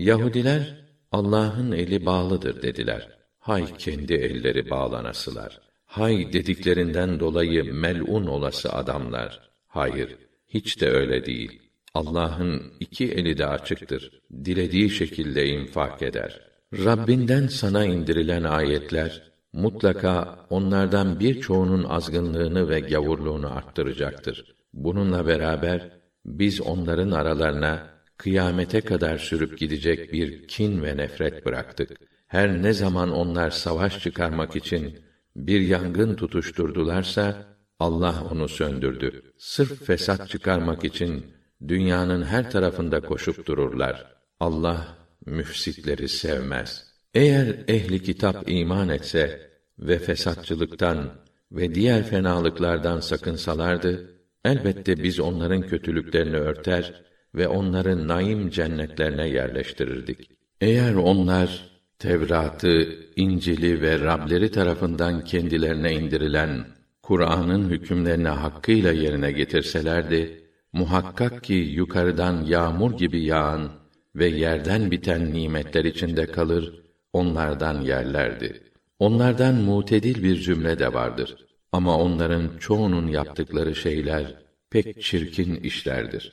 Yahudiler Allah'ın eli bağlıdır dediler. Hay kendi elleri bağlanasılar. Hay dediklerinden dolayı melun olası adamlar. Hayır, hiç de öyle değil. Allah'ın iki eli de açıktır. Dilediği şekilde infak eder. Rabbinden sana indirilen ayetler mutlaka onlardan birçoğunun azgınlığını ve gavurluğunu arttıracaktır. Bununla beraber biz onların aralarına kıyamete kadar sürüp gidecek bir kin ve nefret bıraktık. Her ne zaman onlar savaş çıkarmak için bir yangın tutuşturdularsa Allah onu söndürdü. Sırf fesat çıkarmak için dünyanın her tarafında koşup dururlar. Allah müfsitleri sevmez. Eğer ehli kitap iman etse ve fesatçılıktan ve diğer fenalıklardan sakınsalardı, elbette biz onların kötülüklerini örter ve onları naim cennetlerine yerleştirirdik. Eğer onlar Tevrat'ı, İncil'i ve Rableri tarafından kendilerine indirilen Kur'an'ın hükümlerini hakkıyla yerine getirselerdi, muhakkak ki yukarıdan yağmur gibi yağan ve yerden biten nimetler içinde kalır, onlardan yerlerdi. Onlardan mutedil bir cümle de vardır. Ama onların çoğunun yaptıkları şeyler pek çirkin işlerdir.